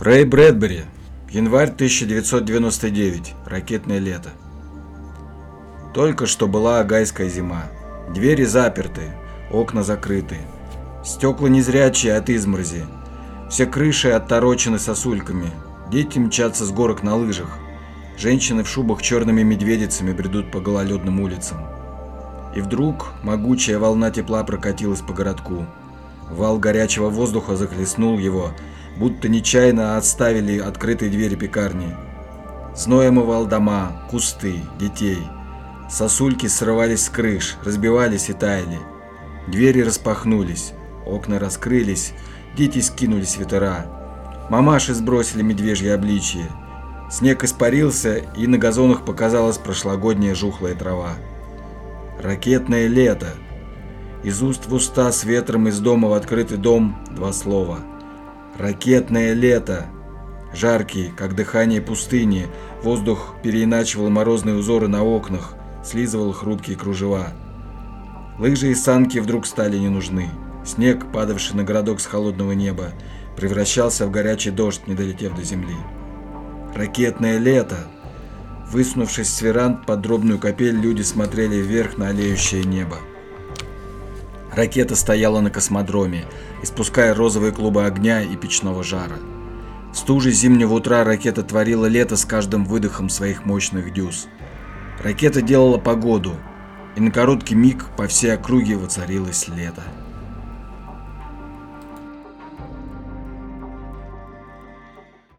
Рэй Брэдбери. Январь 1999. Ракетное лето. Только что была агайская зима. Двери заперты, окна закрыты. Стекла незрячие от изморози. Все крыши отторочены сосульками. Дети мчатся с горок на лыжах. Женщины в шубах черными медведицами бредут по гололедным улицам. И вдруг могучая волна тепла прокатилась по городку. Вал горячего воздуха захлестнул его, будто нечаянно отставили открытые двери пекарни. Зной омывал дома, кусты, детей. Сосульки срывались с крыш, разбивались и таяли. Двери распахнулись, окна раскрылись, дети скинули свитера. Мамаши сбросили медвежье обличье. Снег испарился, и на газонах показалась прошлогодняя жухлая трава. Ракетное лето. Из уст в уста с ветром из дома в открытый дом два слова. Ракетное лето. Жаркий, как дыхание пустыни, воздух переиначивал морозные узоры на окнах, слизывал хрупкие кружева. Лыжи и санки вдруг стали не нужны. Снег, падавший на городок с холодного неба, превращался в горячий дождь, не долетев до земли. Ракетное лето. Высунувшись с веранд под дробную капель, люди смотрели вверх на олеющее небо. Ракета стояла на космодроме, испуская розовые клубы огня и печного жара. В стуже зимнего утра ракета творила лето с каждым выдохом своих мощных дюз. Ракета делала погоду, и на короткий миг по всей округе воцарилось лето.